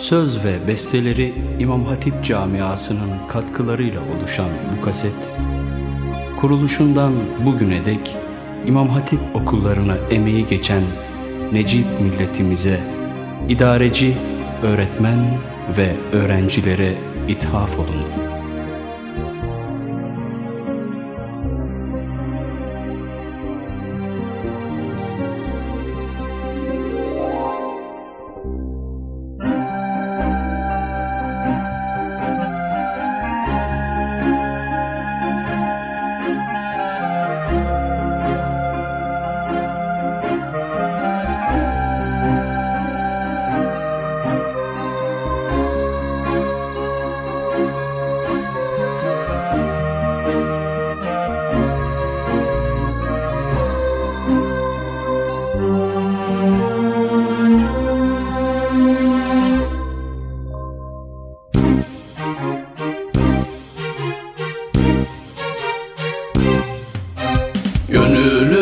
Söz ve besteleri İmam Hatip camiasının katkılarıyla oluşan bu kaset, kuruluşundan bugüne dek İmam Hatip okullarına emeği geçen Necip milletimize, idareci, öğretmen ve öğrencilere ithaf olundu.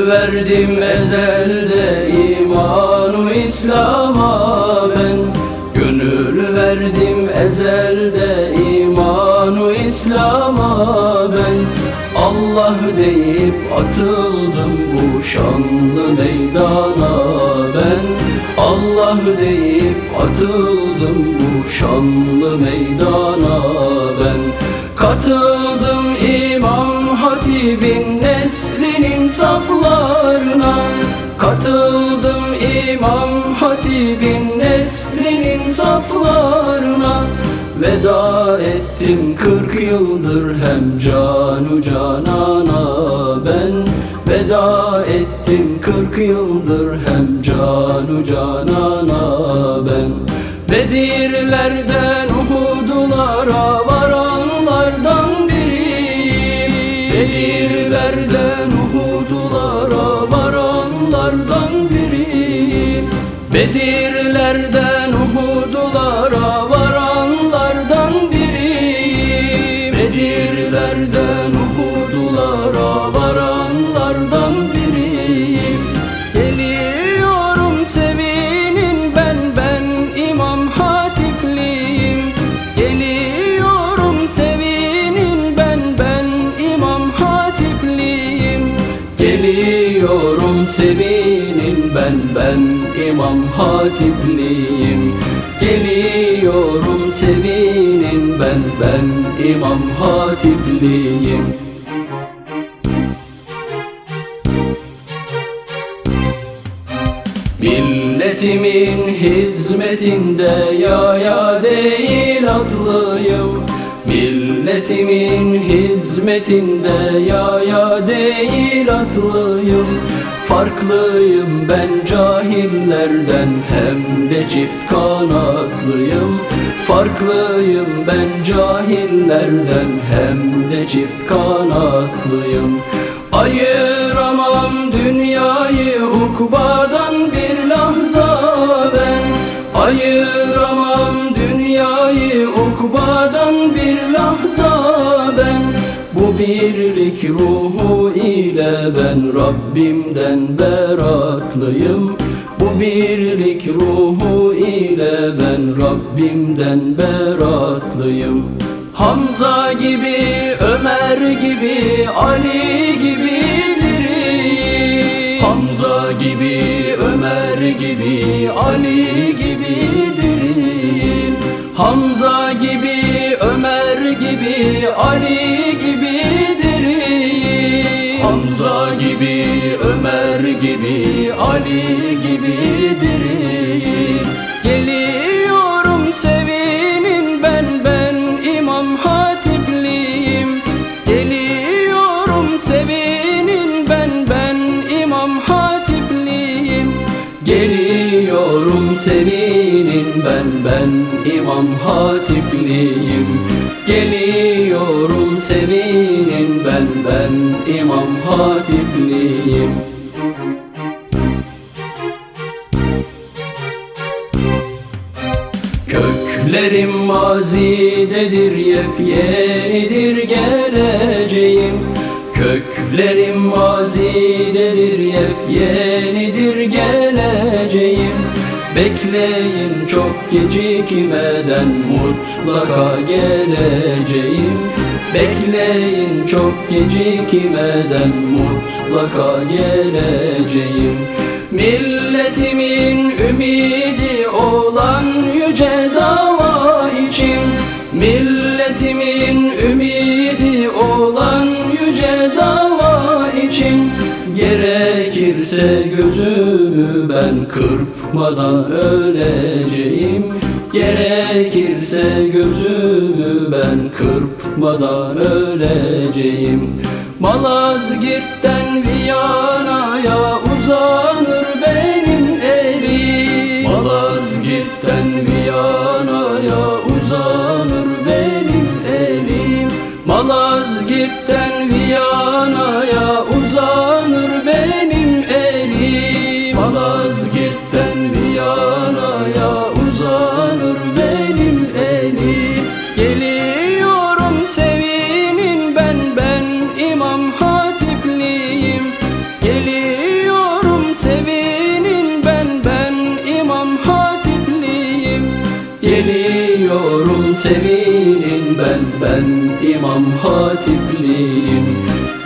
Verdim ezelde imanu İslam'a ben. Gönül verdim ezelde imanu İslam'a ben. Allah deyip atıldım bu şanlı meydana ben. Allah deyip atıldım bu şanlı meydana ben. Katıldım İmam Hatib'in neslinin saflarına. Katıldım İmam Hatib'in neslinin saflarına. Veda ettim kırk yıldır hem canu canana ben. Veda ettim kırk yıldır hem canu canana ben. Bedirlerden Uhud'lara Bedirlerden Uhud'lara varanlardan biriyim Bedirlerden Uhud'lara varanlardan biriyim Geliyorum sevinin ben ben İmam Hatipliyim. Geliyorum sevinin ben ben İmam Hatipliyim. Geliyorum sevinin ben ben İmam Hatipliyim. Geliyorum sevinin ben ben İmam Hatipliyim. Milletimin hizmetinde ya ya değil atlıyım Milletimin hizmetinde ya ya değil atlıyım. Farklıyım ben cahillerden hem de çift kanatlıyım Farklıyım ben cahillerden hem de çift kanatlıyım Ayıramam dünyayı ukbadan Rabbimden beratlıyım. Bu birlik ruhu ile ben Rabbimden beratlıyım. Hamza gibi, Ömer gibi, Ali gibi diriyim. Hamza gibi, Ömer gibi, Ali gibi diriyim. Hamza gibi, Ömer gibi, Ali gibi Hamza gibi, Ömer gibi, Ali gibi diriyim Geliyorum sevinin ben ben İmam Hatipliyim. Geliyorum sevinin ben ben İmam Hatipliyim. Geliyorum sevinin ben ben İmam Hatipliyim. Geliyorum sevinin ben ben İmam Hatipliyim. Köklerim mazidedir yepyenidir geleceğim. Köklerim mazidedir yepyenidir geleceğim Bekleyin çok gecikmeden mutlaka geleceğim. Bekleyin çok gecikmeden mutlaka geleceğim. Milletimin ümidi olan yüce dava için Milletimin ümidi Gerekirse gözümü ben kırpmadan öleceğim. Gerekirse gözümü ben kırpmadan öleceğim. Malazgirt'ten Viyana'ya uzanır benim elim Malazgirt'ten Viyana'ya uzanır benim elim Malazgirt'ten Viyana'ya Geliyorum sevinin ben ben İmam Hatipliyim.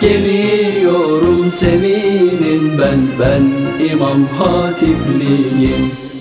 Geliyorum sevinin ben ben İmam Hatipliyim